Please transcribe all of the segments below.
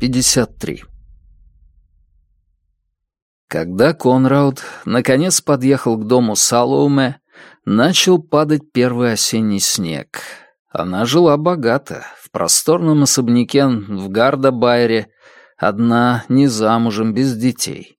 53. Когда Конрауд наконец подъехал к дому Салоуме, начал падать первый осенний снег. Она жила богато, в просторном особняке в Гарда-Байре, одна, не замужем, без детей.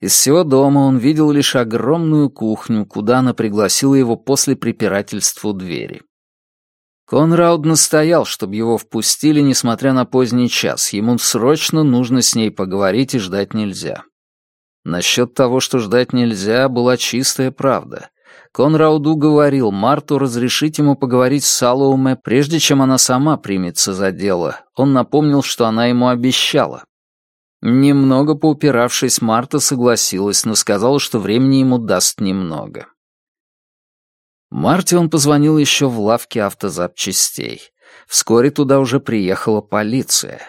Из всего дома он видел лишь огромную кухню, куда она пригласила его после препирательства у двери. Конрауд настоял, чтобы его впустили, несмотря на поздний час. Ему срочно нужно с ней поговорить и ждать нельзя. Насчет того, что ждать нельзя, была чистая правда. Конрауду говорил Марту разрешить ему поговорить с Салоуме, прежде чем она сама примется за дело. Он напомнил, что она ему обещала. Немного поупиравшись, Марта согласилась, но сказала, что времени ему даст немного. Марте он позвонил еще в лавке автозапчастей. Вскоре туда уже приехала полиция.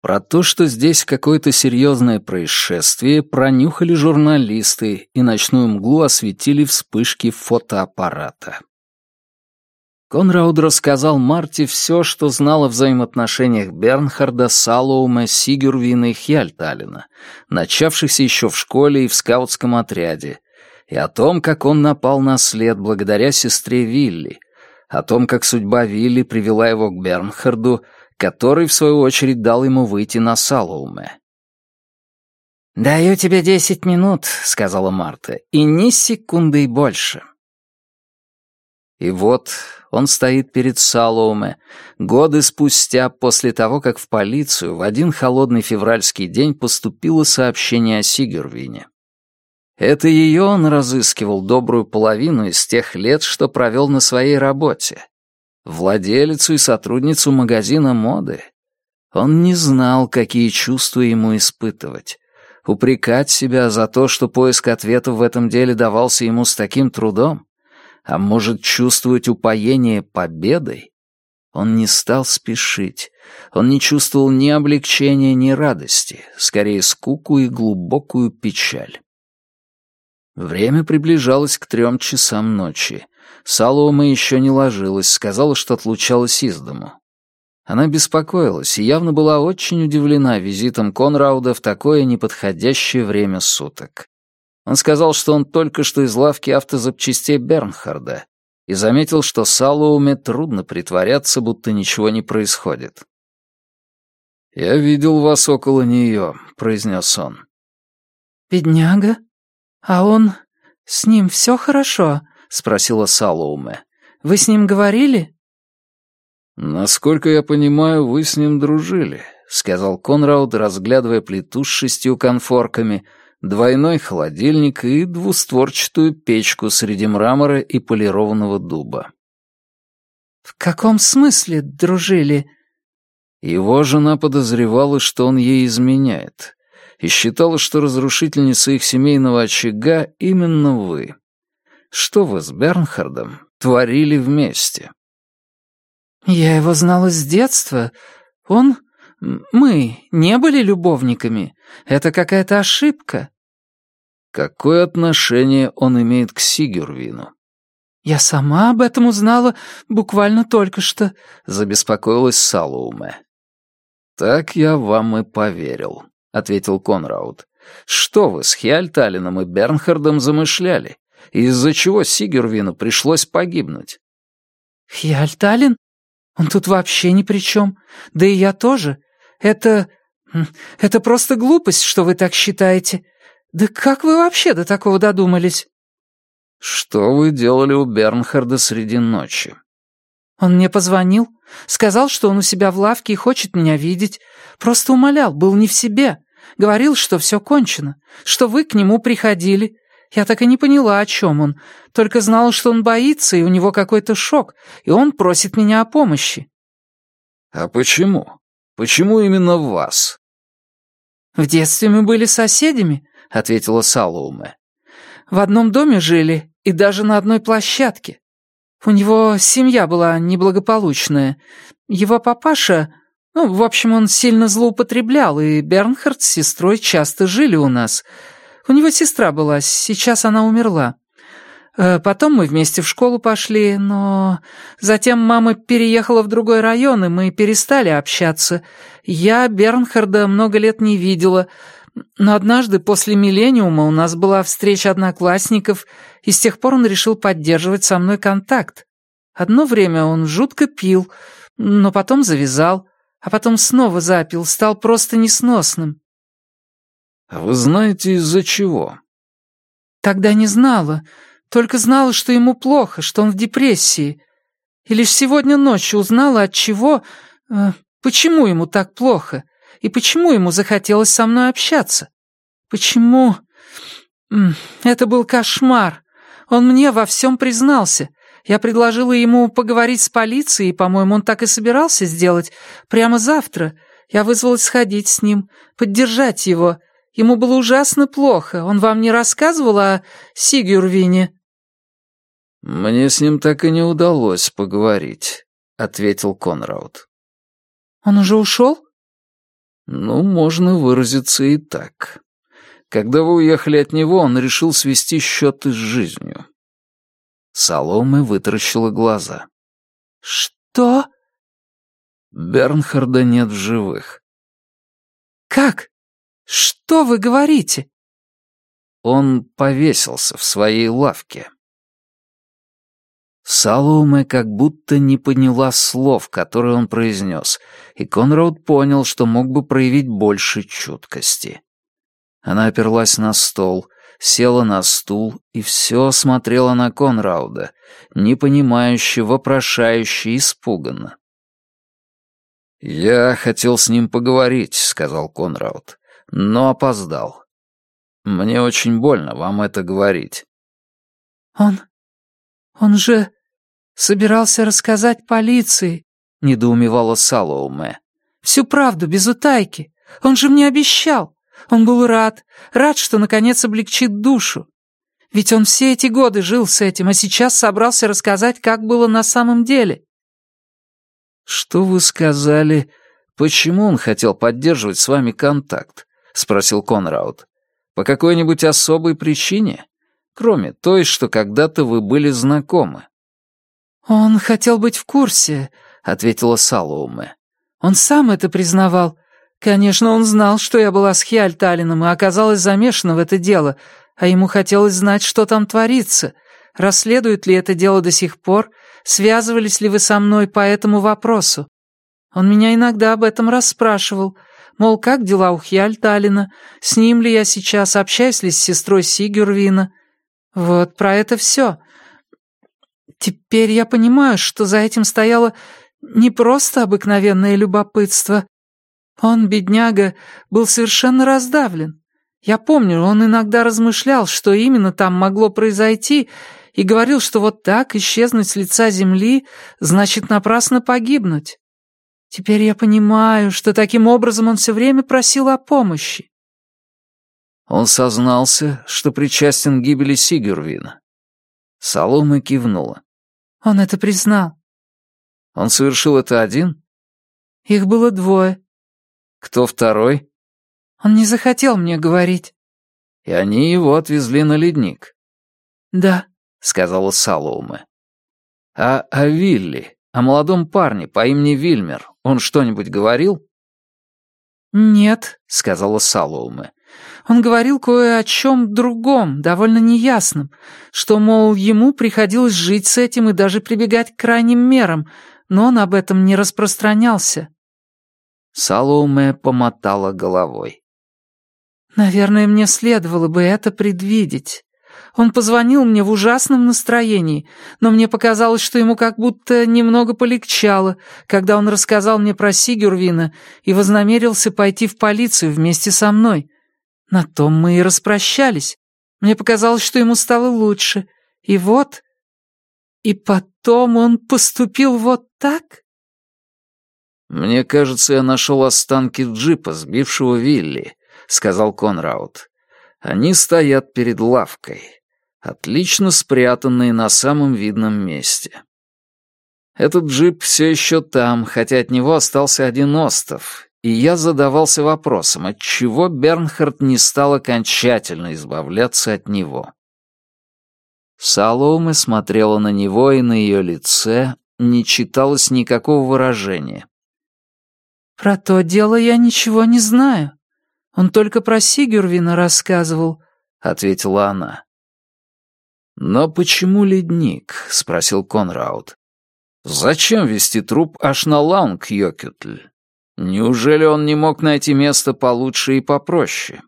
Про то, что здесь какое-то серьезное происшествие, пронюхали журналисты и ночную мглу осветили вспышки фотоаппарата. Конрауд рассказал Марте все, что знал о взаимоотношениях Бернхарда, Салоума, Сигюрвина и Хьяльталина, начавшихся еще в школе и в скаутском отряде, и о том, как он напал на след благодаря сестре Вилли, о том, как судьба Вилли привела его к Бернхарду, который, в свою очередь, дал ему выйти на Салоуме. «Даю тебе десять минут», — сказала Марта, — «и ни секунды больше». И вот он стоит перед Салоуме, годы спустя после того, как в полицию в один холодный февральский день поступило сообщение о Сигервине. Это ее он разыскивал добрую половину из тех лет, что провел на своей работе владелицу и сотрудницу магазина моды. Он не знал, какие чувства ему испытывать. Упрекать себя за то, что поиск ответов в этом деле давался ему с таким трудом, а может чувствовать упоение победой? Он не стал спешить. Он не чувствовал ни облегчения, ни радости, скорее скуку и глубокую печаль. Время приближалось к трем часам ночи. Салома еще не ложилась, сказала, что отлучалась из дому. Она беспокоилась и явно была очень удивлена визитом Конрауда в такое неподходящее время суток. Он сказал, что он только что из лавки автозапчастей Бернхарда и заметил, что Салоуме трудно притворяться, будто ничего не происходит. «Я видел вас около нее», — произнес он. «Бедняга? А он... С ним все хорошо?» — спросила Салоуме. «Вы с ним говорили?» «Насколько я понимаю, вы с ним дружили», — сказал Конрауд, разглядывая плиту с шестью конфорками, двойной холодильник и двустворчатую печку среди мрамора и полированного дуба. «В каком смысле дружили?» Его жена подозревала, что он ей изменяет, и считала, что разрушительница их семейного очага именно вы. Что вы с Бернхардом творили вместе?» «Я его знала с детства. Он... Мы не были любовниками. Это какая-то ошибка». «Какое отношение он имеет к Сигюрвину?» «Я сама об этом узнала буквально только что», — забеспокоилась Салоуме. «Так я вам и поверил», — ответил Конрауд. «Что вы с Хиальталином и Бернхардом замышляли? из-за чего Сигервину пришлось погибнуть. «Хьяльталин? Он тут вообще ни при чем. Да и я тоже. Это... это просто глупость, что вы так считаете. Да как вы вообще до такого додумались?» «Что вы делали у Бернхарда среди ночи?» «Он мне позвонил, сказал, что он у себя в лавке и хочет меня видеть. Просто умолял, был не в себе. Говорил, что все кончено, что вы к нему приходили, я так и не поняла, о чем он. Только знала, что он боится, и у него какой-то шок, и он просит меня о помощи». «А почему? Почему именно вас?» «В детстве мы были соседями», — ответила Салоуме. «В одном доме жили и даже на одной площадке. У него семья была неблагополучная. Его папаша... Ну, в общем, он сильно злоупотреблял, и Бернхард с сестрой часто жили у нас». У него сестра была, сейчас она умерла. Э, потом мы вместе в школу пошли, но... Затем мама переехала в другой район, и мы перестали общаться. Я Бернхарда много лет не видела, но однажды после «Миллениума» у нас была встреча одноклассников, и с тех пор он решил поддерживать со мной контакт. Одно время он жутко пил, но потом завязал, а потом снова запил, стал просто несносным. А «Вы знаете, из-за чего?» «Тогда не знала, только знала, что ему плохо, что он в депрессии. И лишь сегодня ночью узнала, от чего, э, почему ему так плохо, и почему ему захотелось со мной общаться. Почему... Это был кошмар. Он мне во всем признался. Я предложила ему поговорить с полицией, и, по-моему, он так и собирался сделать. Прямо завтра. Я вызвалась сходить с ним, поддержать его. Ему было ужасно плохо. Он вам не рассказывал о Сигюрвине?» «Мне с ним так и не удалось поговорить», — ответил Конрауд. «Он уже ушел?» «Ну, можно выразиться и так. Когда вы уехали от него, он решил свести счеты с жизнью». Соломы вытаращила глаза. «Что?» «Бернхарда нет в живых». «Как? Что вы говорите?» Он повесился в своей лавке. Салоуме как будто не поняла слов, которые он произнес, и Конрад понял, что мог бы проявить больше чуткости. Она оперлась на стол, села на стул и все смотрела на Конрауда, непонимающе, вопрошающе, испуганно. «Я хотел с ним поговорить», — сказал Конрауд, — «но опоздал. Мне очень больно вам это говорить». «Он... он же собирался рассказать полиции», — недоумевала Салоуме. «Всю правду, без утайки. Он же мне обещал. Он был рад, рад, что наконец облегчит душу. Ведь он все эти годы жил с этим, а сейчас собрался рассказать, как было на самом деле». «Что вы сказали? Почему он хотел поддерживать с вами контакт?» — спросил Конраут. «По какой-нибудь особой причине? Кроме той, что когда-то вы были знакомы». «Он хотел быть в курсе», — ответила Салоуме. «Он сам это признавал. Конечно, он знал, что я была с Хиальталином и оказалась замешана в это дело, а ему хотелось знать, что там творится, расследует ли это дело до сих пор, связывались ли вы со мной по этому вопросу. Он меня иногда об этом расспрашивал, мол, как дела у Хьяльталина, с ним ли я сейчас, общаюсь ли с сестрой Сигюрвина. Вот про это все. Теперь я понимаю, что за этим стояло не просто обыкновенное любопытство. Он, бедняга, был совершенно раздавлен. Я помню, он иногда размышлял, что именно там могло произойти, и говорил, что вот так исчезнуть с лица земли значит напрасно погибнуть. Теперь я понимаю, что таким образом он все время просил о помощи. Он сознался, что причастен к гибели Сигюрвина. Солома кивнула. Он это признал. Он совершил это один? Их было двое. Кто второй? Он не захотел мне говорить. И они его отвезли на ледник. Да, сказала Салоуме. А о Вилли, о молодом парне по имени Вильмер, он что-нибудь говорил? «Нет», — сказала Салоуме. Он говорил кое о чем другом, довольно неясном, что, мол, ему приходилось жить с этим и даже прибегать к крайним мерам, но он об этом не распространялся. Салоуме помотала головой. «Наверное, мне следовало бы это предвидеть. Он позвонил мне в ужасном настроении, но мне показалось, что ему как будто немного полегчало, когда он рассказал мне про Сигюрвина и вознамерился пойти в полицию вместе со мной. На том мы и распрощались. Мне показалось, что ему стало лучше. И вот... И потом он поступил вот так? «Мне кажется, я нашел останки джипа, сбившего Вилли», — сказал Конраут. «Они стоят перед лавкой, отлично спрятанные на самом видном месте. Этот джип все еще там, хотя от него остался один остов, и я задавался вопросом, отчего Бернхард не стал окончательно избавляться от него. Саломе смотрела на него, и на ее лице не читалось никакого выражения. «Про то дело я ничего не знаю. Он только про Сигюрвина рассказывал», — ответила она. «Но почему ледник?» — спросил Конрауд. «Зачем везти труп аж на Лаунгйёкютль? Неужели он не мог найти место получше и попроще?»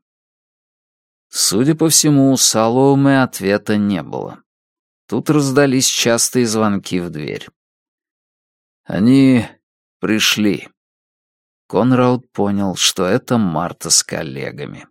Судя по всему, у Салоуме ответа не было. Тут раздались частые звонки в дверь. Они пришли. Конрауд понял, что это Марта с коллегами.